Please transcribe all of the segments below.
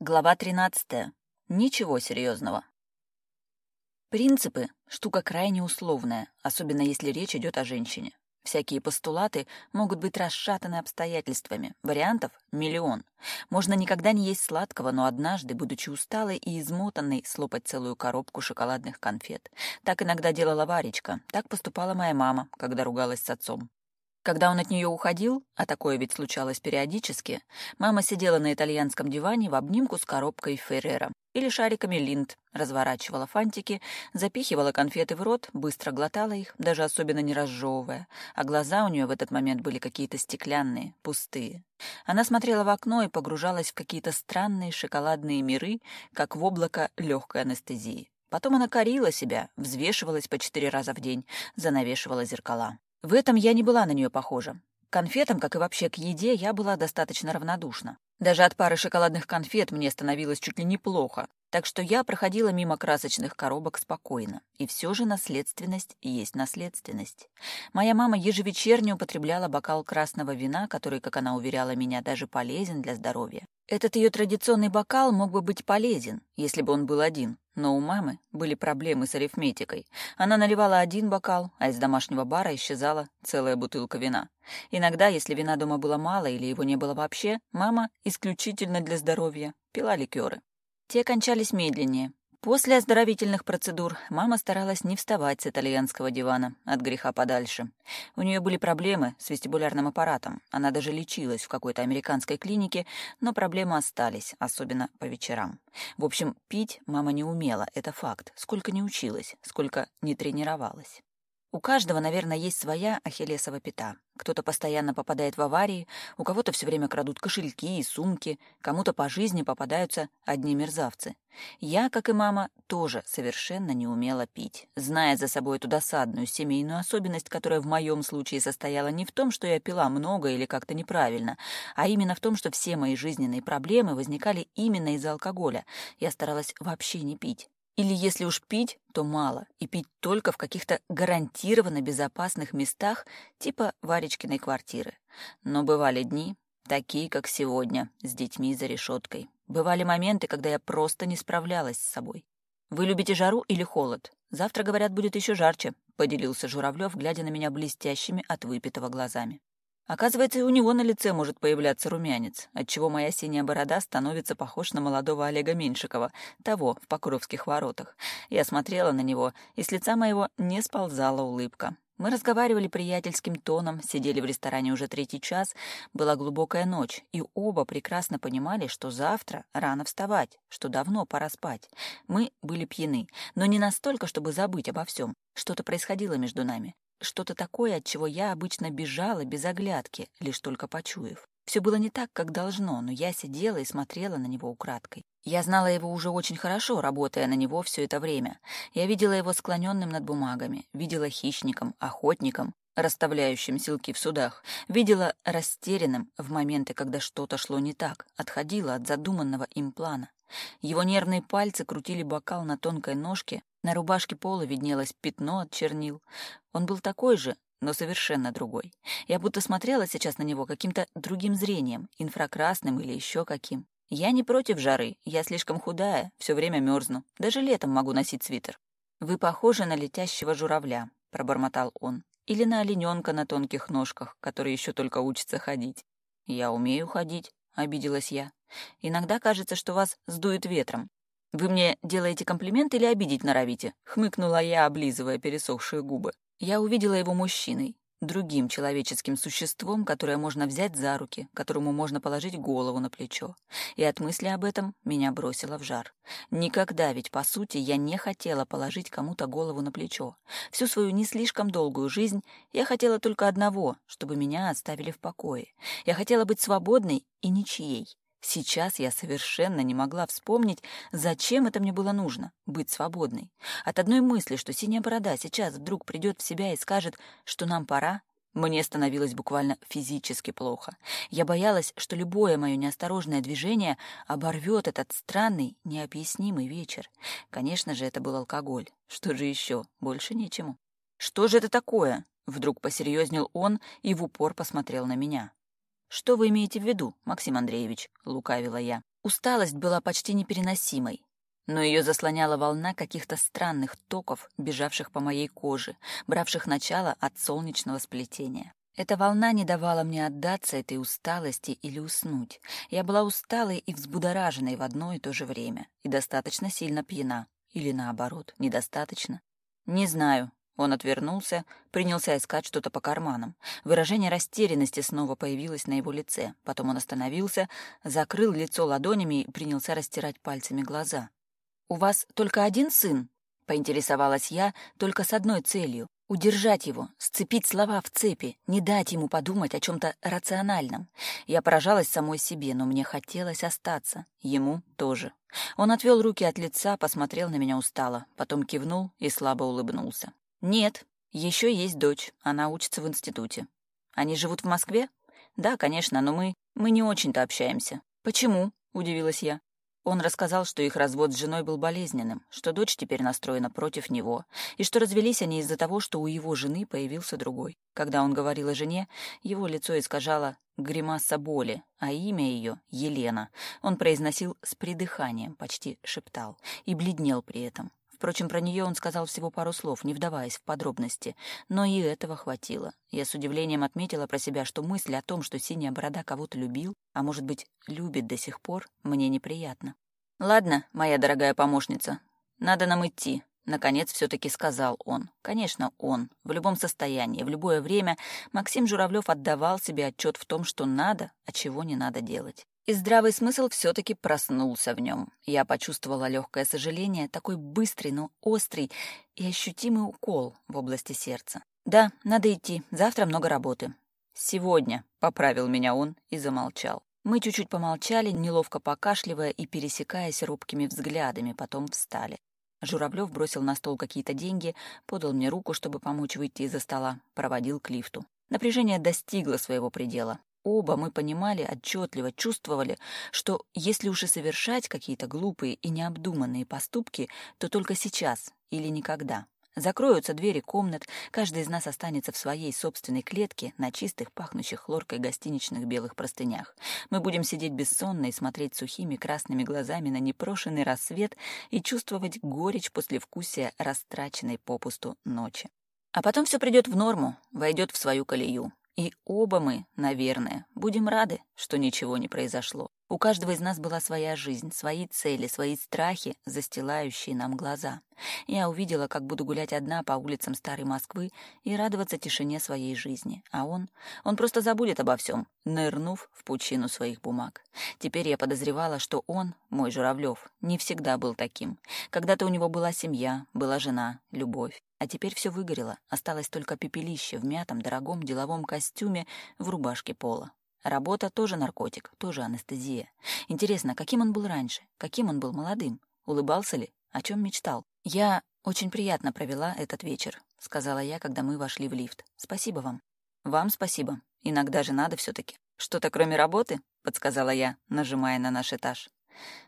Глава 13. Ничего серьезного. Принципы – штука крайне условная, особенно если речь идет о женщине. Всякие постулаты могут быть расшатаны обстоятельствами. Вариантов – миллион. Можно никогда не есть сладкого, но однажды, будучи усталой и измотанной, слопать целую коробку шоколадных конфет. Так иногда делала Варечка, так поступала моя мама, когда ругалась с отцом. Когда он от нее уходил, а такое ведь случалось периодически, мама сидела на итальянском диване в обнимку с коробкой Феррера или шариками линд, разворачивала фантики, запихивала конфеты в рот, быстро глотала их, даже особенно не разжевывая, а глаза у нее в этот момент были какие-то стеклянные, пустые. Она смотрела в окно и погружалась в какие-то странные шоколадные миры, как в облако легкой анестезии. Потом она корила себя, взвешивалась по четыре раза в день, занавешивала зеркала. В этом я не была на нее похожа. К конфетам, как и вообще к еде, я была достаточно равнодушна. Даже от пары шоколадных конфет мне становилось чуть ли неплохо, так что я проходила мимо красочных коробок спокойно. И все же наследственность есть наследственность. Моя мама ежевечерне употребляла бокал красного вина, который, как она уверяла меня, даже полезен для здоровья. Этот ее традиционный бокал мог бы быть полезен, если бы он был один. Но у мамы были проблемы с арифметикой. Она наливала один бокал, а из домашнего бара исчезала целая бутылка вина. Иногда, если вина дома было мало или его не было вообще, мама, исключительно для здоровья, пила ликеры. Те кончались медленнее, После оздоровительных процедур мама старалась не вставать с итальянского дивана от греха подальше. У нее были проблемы с вестибулярным аппаратом. Она даже лечилась в какой-то американской клинике, но проблемы остались, особенно по вечерам. В общем, пить мама не умела, это факт, сколько не училась, сколько не тренировалась. У каждого, наверное, есть своя ахиллесова пята. Кто-то постоянно попадает в аварии, у кого-то все время крадут кошельки и сумки, кому-то по жизни попадаются одни мерзавцы. Я, как и мама, тоже совершенно не умела пить, зная за собой эту досадную семейную особенность, которая в моем случае состояла не в том, что я пила много или как-то неправильно, а именно в том, что все мои жизненные проблемы возникали именно из-за алкоголя. Я старалась вообще не пить. Или если уж пить, то мало, и пить только в каких-то гарантированно безопасных местах, типа Варечкиной квартиры. Но бывали дни, такие, как сегодня, с детьми за решеткой. Бывали моменты, когда я просто не справлялась с собой. «Вы любите жару или холод? Завтра, говорят, будет еще жарче», — поделился Журавлев, глядя на меня блестящими от выпитого глазами. Оказывается, у него на лице может появляться румянец, отчего моя синяя борода становится похож на молодого Олега Меньшикова, того в Покровских воротах. Я смотрела на него, и с лица моего не сползала улыбка. Мы разговаривали приятельским тоном, сидели в ресторане уже третий час, была глубокая ночь, и оба прекрасно понимали, что завтра рано вставать, что давно пора спать. Мы были пьяны, но не настолько, чтобы забыть обо всем. Что-то происходило между нами что-то такое, от чего я обычно бежала без оглядки, лишь только почуяв. Все было не так, как должно, но я сидела и смотрела на него украдкой. Я знала его уже очень хорошо, работая на него все это время. Я видела его склоненным над бумагами, видела хищником, охотником, расставляющим силки в судах, видела растерянным в моменты, когда что-то шло не так, отходила от задуманного им плана. Его нервные пальцы крутили бокал на тонкой ножке, на рубашке Пола виднелось пятно от чернил. Он был такой же, но совершенно другой. Я будто смотрела сейчас на него каким-то другим зрением, инфракрасным или еще каким. Я не против жары, я слишком худая, все время мерзну. Даже летом могу носить свитер. «Вы похожи на летящего журавля», — пробормотал он. «Или на олененка на тонких ножках, который еще только учится ходить». «Я умею ходить», — обиделась я. «Иногда кажется, что вас сдует ветром. «Вы мне делаете комплимент или обидеть норовите?» — хмыкнула я, облизывая пересохшие губы. Я увидела его мужчиной, другим человеческим существом, которое можно взять за руки, которому можно положить голову на плечо. И от мысли об этом меня бросило в жар. Никогда ведь, по сути, я не хотела положить кому-то голову на плечо. Всю свою не слишком долгую жизнь я хотела только одного, чтобы меня оставили в покое. Я хотела быть свободной и ничьей. Сейчас я совершенно не могла вспомнить, зачем это мне было нужно — быть свободной. От одной мысли, что синяя борода сейчас вдруг придет в себя и скажет, что нам пора, мне становилось буквально физически плохо. Я боялась, что любое мое неосторожное движение оборвет этот странный, необъяснимый вечер. Конечно же, это был алкоголь. Что же еще? Больше нечему. «Что же это такое?» — вдруг посерьезнел он и в упор посмотрел на меня. «Что вы имеете в виду, Максим Андреевич?» — лукавила я. Усталость была почти непереносимой, но ее заслоняла волна каких-то странных токов, бежавших по моей коже, бравших начало от солнечного сплетения. Эта волна не давала мне отдаться этой усталости или уснуть. Я была усталой и взбудораженной в одно и то же время, и достаточно сильно пьяна. Или наоборот, недостаточно. «Не знаю», он отвернулся, принялся искать что-то по карманам. Выражение растерянности снова появилось на его лице. Потом он остановился, закрыл лицо ладонями и принялся растирать пальцами глаза. «У вас только один сын?» — поинтересовалась я только с одной целью — удержать его, сцепить слова в цепи, не дать ему подумать о чем-то рациональном. Я поражалась самой себе, но мне хотелось остаться. Ему тоже. Он отвел руки от лица, посмотрел на меня устало, потом кивнул и слабо улыбнулся. Нет, еще есть дочь, она учится в институте. Они живут в Москве? Да, конечно, но мы... мы не очень-то общаемся. Почему? — удивилась я. Он рассказал, что их развод с женой был болезненным, что дочь теперь настроена против него, и что развелись они из-за того, что у его жены появился другой. Когда он говорил о жене, его лицо искажало гримаса боли, а имя ее — Елена. Он произносил с придыханием, почти шептал, и бледнел при этом. Впрочем, про нее он сказал всего пару слов, не вдаваясь в подробности. Но и этого хватило. Я с удивлением отметила про себя, что мысль о том, что синяя борода кого-то любил, а может быть, любит до сих пор, мне неприятно. «Ладно, моя дорогая помощница, надо нам идти», — наконец все-таки сказал он. Конечно, он. В любом состоянии, в любое время Максим Журавлев отдавал себе отчет в том, что надо, а чего не надо делать. И здравый смысл все-таки проснулся в нем. Я почувствовала легкое сожаление, такой быстрый, но острый и ощутимый укол в области сердца. «Да, надо идти, завтра много работы». «Сегодня», — поправил меня он и замолчал. Мы чуть-чуть помолчали, неловко покашливая и пересекаясь робкими взглядами, потом встали. Журавлев бросил на стол какие-то деньги, подал мне руку, чтобы помочь выйти из-за стола, проводил к лифту. Напряжение достигло своего предела оба мы понимали, отчетливо чувствовали, что если уж и совершать какие-то глупые и необдуманные поступки, то только сейчас или никогда. Закроются двери комнат, каждый из нас останется в своей собственной клетке на чистых, пахнущих хлоркой гостиничных белых простынях. Мы будем сидеть бессонно и смотреть сухими красными глазами на непрошенный рассвет и чувствовать горечь послевкусия растраченной попусту ночи. А потом все придет в норму, войдет в свою колею. И оба мы, наверное, будем рады, что ничего не произошло. У каждого из нас была своя жизнь, свои цели, свои страхи, застилающие нам глаза. Я увидела, как буду гулять одна по улицам старой Москвы и радоваться тишине своей жизни. А он? Он просто забудет обо всем, нырнув в пучину своих бумаг. Теперь я подозревала, что он, мой Журавлев, не всегда был таким. Когда-то у него была семья, была жена, любовь. А теперь все выгорело, осталось только пепелище в мятом дорогом деловом костюме в рубашке пола. Работа тоже наркотик, тоже анестезия. Интересно, каким он был раньше? Каким он был молодым? Улыбался ли? О чем мечтал? Я очень приятно провела этот вечер, сказала я, когда мы вошли в лифт. Спасибо вам. Вам спасибо. Иногда же надо все-таки. Что-то кроме работы? подсказала я, нажимая на наш этаж.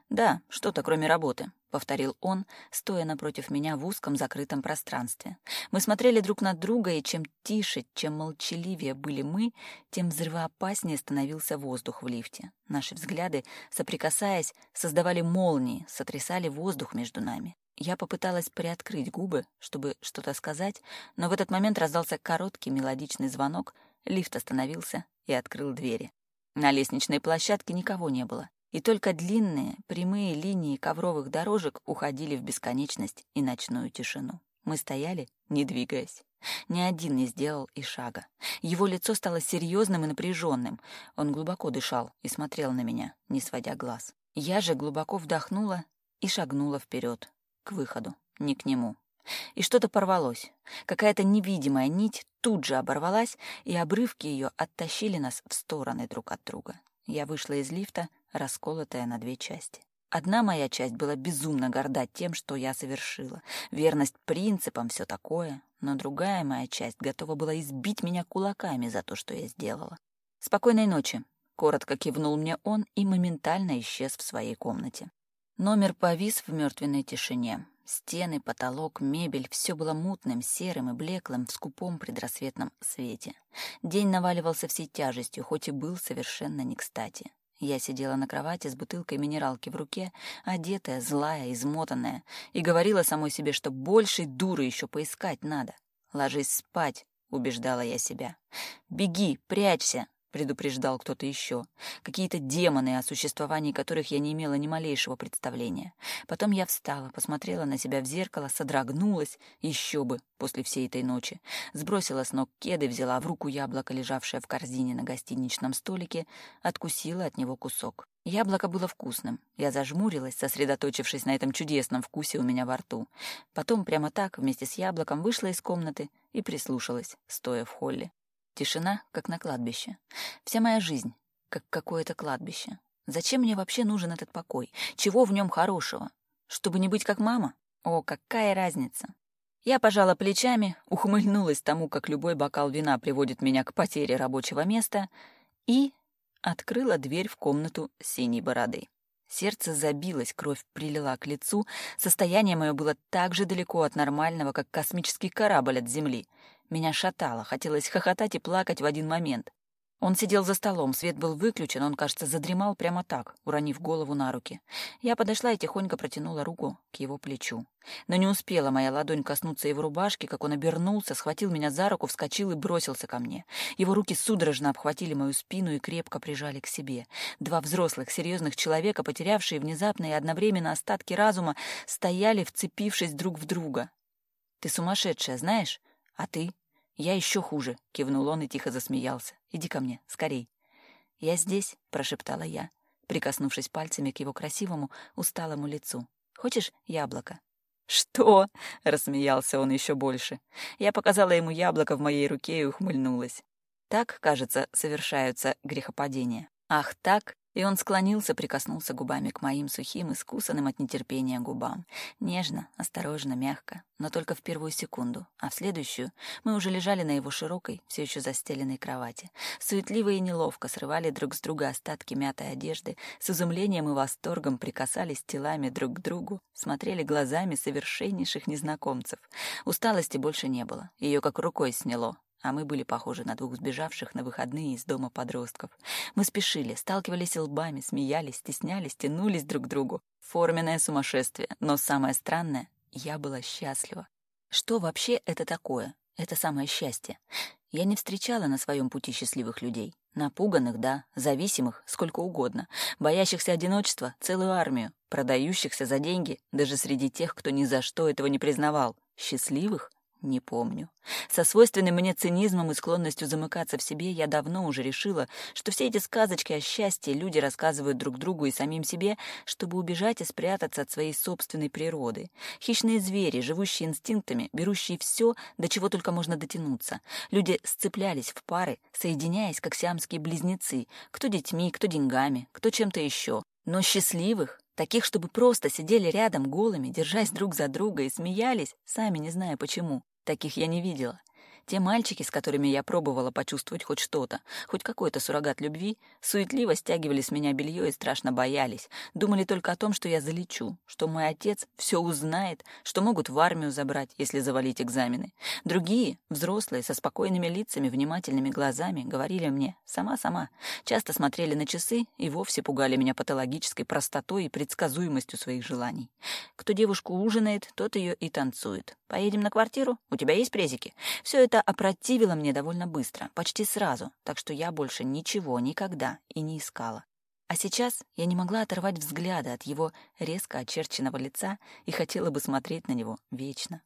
«Да, что-то кроме работы», — повторил он, стоя напротив меня в узком закрытом пространстве. Мы смотрели друг на друга, и чем тише, чем молчаливее были мы, тем взрывоопаснее становился воздух в лифте. Наши взгляды, соприкасаясь, создавали молнии, сотрясали воздух между нами. Я попыталась приоткрыть губы, чтобы что-то сказать, но в этот момент раздался короткий мелодичный звонок, лифт остановился и открыл двери. На лестничной площадке никого не было и только длинные, прямые линии ковровых дорожек уходили в бесконечность и ночную тишину. Мы стояли, не двигаясь. Ни один не сделал и шага. Его лицо стало серьезным и напряженным. Он глубоко дышал и смотрел на меня, не сводя глаз. Я же глубоко вдохнула и шагнула вперед, к выходу, не к нему. И что-то порвалось. Какая-то невидимая нить тут же оборвалась, и обрывки ее оттащили нас в стороны друг от друга. Я вышла из лифта, расколотая на две части. Одна моя часть была безумно горда тем, что я совершила. Верность принципам, все такое. Но другая моя часть готова была избить меня кулаками за то, что я сделала. «Спокойной ночи», — коротко кивнул мне он и моментально исчез в своей комнате. Номер повис в мертвенной тишине. Стены, потолок, мебель — все было мутным, серым и блеклым в скупом предрассветном свете. День наваливался всей тяжестью, хоть и был совершенно не кстати. Я сидела на кровати с бутылкой минералки в руке, одетая, злая, измотанная, и говорила самой себе, что большей дуры еще поискать надо. «Ложись спать», — убеждала я себя. «Беги, прячься, предупреждал кто-то еще. Какие-то демоны, о существовании которых я не имела ни малейшего представления. Потом я встала, посмотрела на себя в зеркало, содрогнулась, еще бы, после всей этой ночи. Сбросила с ног кеды, взяла в руку яблоко, лежавшее в корзине на гостиничном столике, откусила от него кусок. Яблоко было вкусным. Я зажмурилась, сосредоточившись на этом чудесном вкусе у меня во рту. Потом прямо так, вместе с яблоком, вышла из комнаты и прислушалась, стоя в холле. Тишина, как на кладбище. Вся моя жизнь, как какое-то кладбище. Зачем мне вообще нужен этот покой? Чего в нем хорошего? Чтобы не быть как мама? О, какая разница! Я пожала плечами, ухмыльнулась тому, как любой бокал вина приводит меня к потере рабочего места, и открыла дверь в комнату синей бороды. Сердце забилось, кровь прилила к лицу, состояние мое было так же далеко от нормального, как космический корабль от Земли — меня шатало, хотелось хохотать и плакать в один момент. Он сидел за столом, свет был выключен, он, кажется, задремал прямо так, уронив голову на руки. Я подошла и тихонько протянула руку к его плечу. Но не успела моя ладонь коснуться его рубашки, как он обернулся, схватил меня за руку, вскочил и бросился ко мне. Его руки судорожно обхватили мою спину и крепко прижали к себе. Два взрослых, серьезных человека, потерявшие внезапно и одновременно остатки разума, стояли, вцепившись друг в друга. «Ты сумасшедшая, знаешь?» А ты? Я еще хуже, кивнул он и тихо засмеялся. Иди ко мне, скорей. Я здесь, прошептала я, прикоснувшись пальцами к его красивому, усталому лицу. Хочешь яблоко? «Что?» — рассмеялся он еще больше. Я показала ему яблоко в моей руке и ухмыльнулась. Так, кажется, совершаются грехопадения. Ах так, и он склонился, прикоснулся губами к моим сухим, искусанным от нетерпения губам. Нежно, осторожно, мягко, но только в первую секунду, а в следующую мы уже лежали на его широкой, все еще застеленной кровати. Суетливо и неловко срывали друг с друга остатки мятой одежды, с изумлением и восторгом прикасались телами друг к другу, смотрели глазами совершеннейших незнакомцев. Усталости больше не было, ее как рукой сняло, а мы были похожи на двух сбежавших на выходные из дома подростков. Мы спешили, сталкивались лбами, смеялись, стеснялись, тянулись друг к другу. Форменное сумасшествие, но самое странное — я была счастлива. Что вообще это такое? Это самое счастье. Я не встречала на своем пути счастливых людей. Напуганных, да, зависимых, сколько угодно, боящихся одиночества, целую армию, продающихся за деньги, даже среди тех, кто ни за что этого не признавал. Счастливых — не помню. Со свойственным мне цинизмом и склонностью замыкаться в себе я давно уже решила, что все эти сказочки о счастье люди рассказывают друг другу и самим себе, чтобы убежать и спрятаться от своей собственной природы. Хищные звери, живущие инстинктами, берущие все, до чего только можно дотянуться. Люди сцеплялись в пары, соединяясь, как сиамские близнецы, кто детьми, кто деньгами, кто чем-то еще. Но счастливых таких, чтобы просто сидели рядом голыми, держась друг за друга и смеялись, сами не зная почему. Таких я не видела. Те мальчики, с которыми я пробовала почувствовать хоть что-то, хоть какой-то суррогат любви, суетливо стягивали с меня белье и страшно боялись. Думали только о том, что я залечу, что мой отец все узнает, что могут в армию забрать, если завалить экзамены. Другие, взрослые, со спокойными лицами, внимательными глазами, говорили мне «сама-сама». Часто смотрели на часы и вовсе пугали меня патологической простотой и предсказуемостью своих желаний. Кто девушку ужинает, тот ее и танцует. «Поедем на квартиру? У тебя есть презики?» Все это это опротивило мне довольно быстро, почти сразу, так что я больше ничего никогда и не искала. А сейчас я не могла оторвать взгляда от его резко очерченного лица и хотела бы смотреть на него вечно.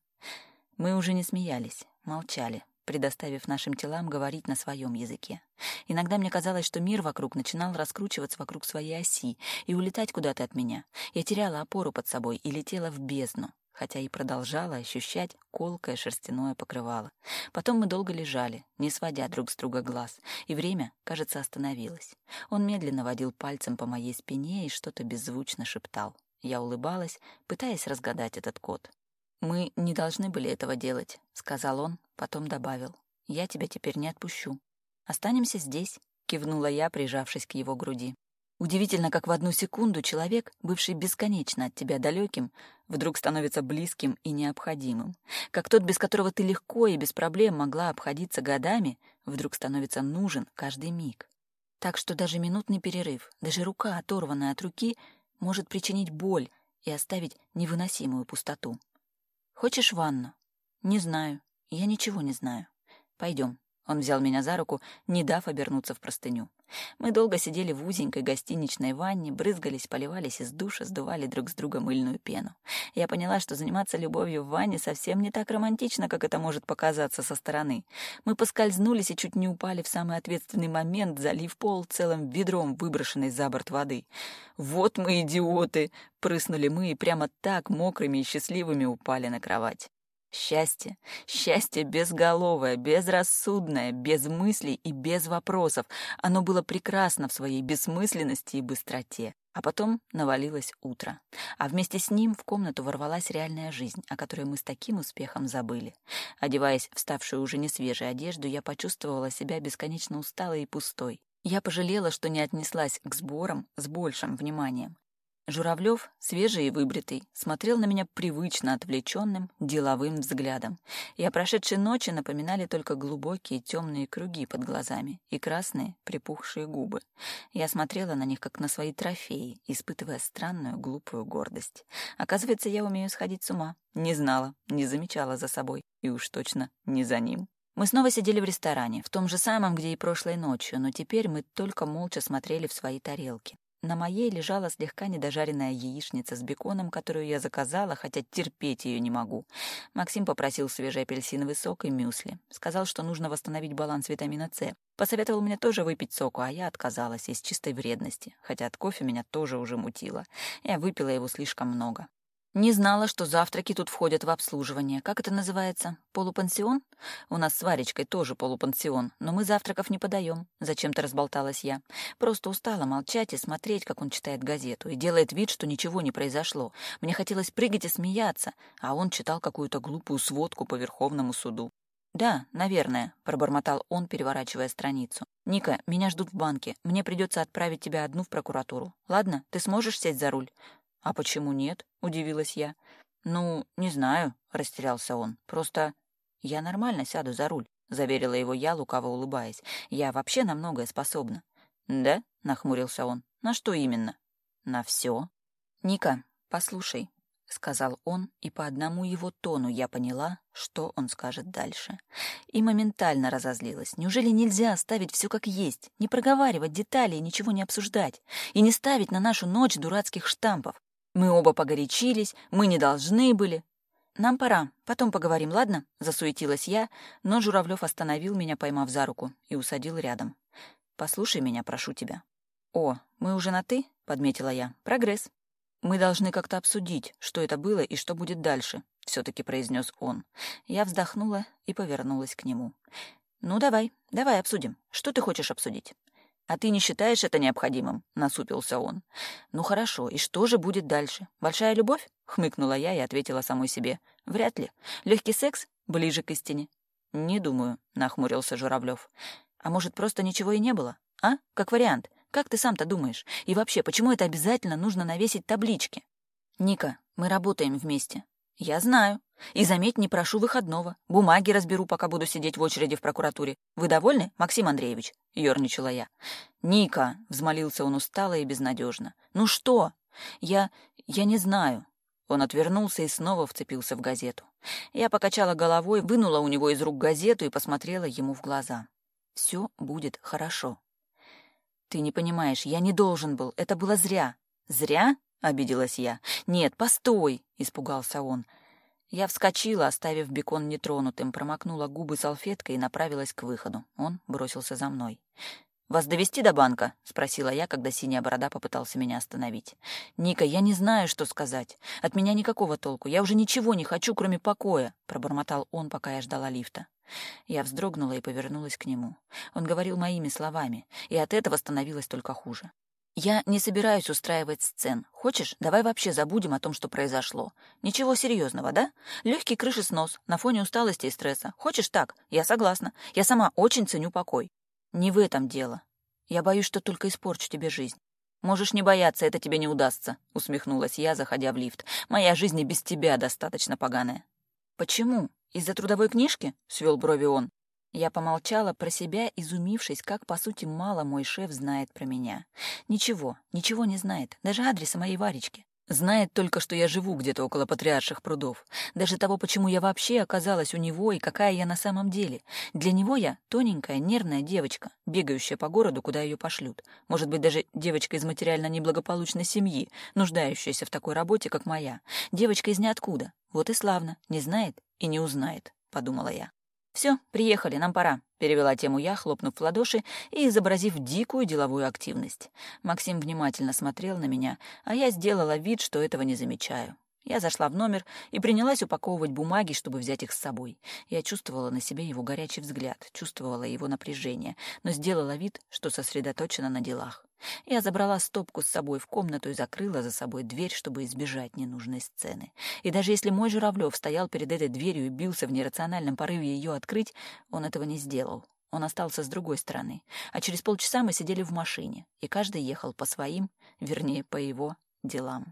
Мы уже не смеялись, молчали, предоставив нашим телам говорить на своем языке. Иногда мне казалось, что мир вокруг начинал раскручиваться вокруг своей оси и улетать куда-то от меня. Я теряла опору под собой и летела в бездну, хотя и продолжала ощущать колкое шерстяное покрывало. Потом мы долго лежали, не сводя друг с друга глаз, и время, кажется, остановилось. Он медленно водил пальцем по моей спине и что-то беззвучно шептал. Я улыбалась, пытаясь разгадать этот код. «Мы не должны были этого делать», — сказал он, потом добавил. «Я тебя теперь не отпущу. Останемся здесь», — кивнула я, прижавшись к его груди. Удивительно, как в одну секунду человек, бывший бесконечно от тебя далеким, вдруг становится близким и необходимым. Как тот, без которого ты легко и без проблем могла обходиться годами, вдруг становится нужен каждый миг. Так что даже минутный перерыв, даже рука, оторванная от руки, может причинить боль и оставить невыносимую пустоту. «Хочешь ванну?» «Не знаю. Я ничего не знаю. Пойдем». Он взял меня за руку, не дав обернуться в простыню. Мы долго сидели в узенькой гостиничной ванне, брызгались, поливались из душа, сдували друг с друга мыльную пену. Я поняла, что заниматься любовью в ванне совсем не так романтично, как это может показаться со стороны. Мы поскользнулись и чуть не упали в самый ответственный момент, залив пол целым ведром выброшенной за борт воды. «Вот мы идиоты!» — прыснули мы и прямо так мокрыми и счастливыми упали на кровать. Счастье. Счастье безголовое, безрассудное, без мыслей и без вопросов. Оно было прекрасно в своей бессмысленности и быстроте. А потом навалилось утро. А вместе с ним в комнату ворвалась реальная жизнь, о которой мы с таким успехом забыли. Одеваясь в ставшую уже не свежую одежду, я почувствовала себя бесконечно усталой и пустой. Я пожалела, что не отнеслась к сборам с большим вниманием. Журавлев, свежий и выбритый, смотрел на меня привычно отвлеченным, деловым взглядом. И о прошедшей ночи напоминали только глубокие темные круги под глазами и красные припухшие губы. Я смотрела на них, как на свои трофеи, испытывая странную глупую гордость. Оказывается, я умею сходить с ума. Не знала, не замечала за собой и уж точно не за ним. Мы снова сидели в ресторане, в том же самом, где и прошлой ночью, но теперь мы только молча смотрели в свои тарелки. На моей лежала слегка недожаренная яичница с беконом, которую я заказала, хотя терпеть ее не могу. Максим попросил свежий апельсиновый сок и мюсли. Сказал, что нужно восстановить баланс витамина С. Посоветовал мне тоже выпить соку, а я отказалась из чистой вредности, хотя от кофе меня тоже уже мутило. Я выпила его слишком много. Не знала, что завтраки тут входят в обслуживание. Как это называется? Полупансион? У нас с Варечкой тоже полупансион, но мы завтраков не подаем. Зачем-то разболталась я. Просто устала молчать и смотреть, как он читает газету, и делает вид, что ничего не произошло. Мне хотелось прыгать и смеяться, а он читал какую-то глупую сводку по Верховному суду. «Да, наверное», — пробормотал он, переворачивая страницу. «Ника, меня ждут в банке. Мне придется отправить тебя одну в прокуратуру. Ладно, ты сможешь сесть за руль?» «А почему нет?» — удивилась я. «Ну, не знаю», — растерялся он. «Просто я нормально сяду за руль», — заверила его я, лукаво улыбаясь. «Я вообще на многое способна». «Да?» — нахмурился он. «На что именно?» «На все». «Ника, послушай», — сказал он, и по одному его тону я поняла, что он скажет дальше. И моментально разозлилась. Неужели нельзя оставить все как есть, не проговаривать детали и ничего не обсуждать, и не ставить на нашу ночь дурацких штампов? Мы оба погорячились, мы не должны были. Нам пора, потом поговорим, ладно? Засуетилась я, но Журавлев остановил меня, поймав за руку, и усадил рядом. Послушай меня, прошу тебя. О, мы уже на «ты», — подметила я. Прогресс. Мы должны как-то обсудить, что это было и что будет дальше, все-таки произнес он. Я вздохнула и повернулась к нему. Ну давай, давай обсудим. Что ты хочешь обсудить? «А ты не считаешь это необходимым?» — насупился он. «Ну хорошо, и что же будет дальше? Большая любовь?» — хмыкнула я и ответила самой себе. «Вряд ли. Легкий секс? Ближе к истине». «Не думаю», — нахмурился Журавлев. «А может, просто ничего и не было? А? Как вариант. Как ты сам-то думаешь? И вообще, почему это обязательно нужно навесить таблички?» «Ника, мы работаем вместе. «Я знаю. И заметь, не прошу выходного. Бумаги разберу, пока буду сидеть в очереди в прокуратуре. Вы довольны, Максим Андреевич?» — ерничала я. «Ника!» — взмолился он устало и безнадежно. «Ну что? Я... я не знаю». Он отвернулся и снова вцепился в газету. Я покачала головой, вынула у него из рук газету и посмотрела ему в глаза. «Все будет хорошо». «Ты не понимаешь, я не должен был. Это было зря». «Зря?» — обиделась я. «Нет, постой!» — испугался он. Я вскочила, оставив бекон нетронутым, промокнула губы салфеткой и направилась к выходу. Он бросился за мной. «Вас довести до банка?» — спросила я, когда синяя борода попытался меня остановить. «Ника, я не знаю, что сказать. От меня никакого толку. Я уже ничего не хочу, кроме покоя», — пробормотал он, пока я ждала лифта. Я вздрогнула и повернулась к нему. Он говорил моими словами, и от этого становилось только хуже. Я не собираюсь устраивать сцен. Хочешь, давай вообще забудем о том, что произошло. Ничего серьезного, да? Легкий крышеснос на фоне усталости и стресса. Хочешь так? Я согласна. Я сама очень ценю покой. Не в этом дело. Я боюсь, что только испорчу тебе жизнь. «Можешь не бояться, это тебе не удастся», — усмехнулась я, заходя в лифт. «Моя жизнь и без тебя достаточно поганая». «Почему? Из-за трудовой книжки?» — свел брови он. Я помолчала про себя, изумившись, как, по сути, мало мой шеф знает про меня. Ничего, ничего не знает, даже адреса моей Варечки. Знает только, что я живу где-то около патриарших прудов. Даже того, почему я вообще оказалась у него и какая я на самом деле. Для него я тоненькая, нервная девочка, бегающая по городу, куда ее пошлют. Может быть, даже девочка из материально неблагополучной семьи, нуждающаяся в такой работе, как моя. Девочка из ниоткуда. Вот и славно. Не знает и не узнает, подумала я. «Все, приехали, нам пора», — перевела тему я, хлопнув в ладоши и изобразив дикую деловую активность. Максим внимательно смотрел на меня, а я сделала вид, что этого не замечаю. Я зашла в номер и принялась упаковывать бумаги, чтобы взять их с собой. Я чувствовала на себе его горячий взгляд, чувствовала его напряжение, но сделала вид, что сосредоточена на делах. Я забрала стопку с собой в комнату и закрыла за собой дверь, чтобы избежать ненужной сцены. И даже если мой Журавлев стоял перед этой дверью и бился в нерациональном порыве ее открыть, он этого не сделал. Он остался с другой стороны. А через полчаса мы сидели в машине, и каждый ехал по своим, вернее, по его делам.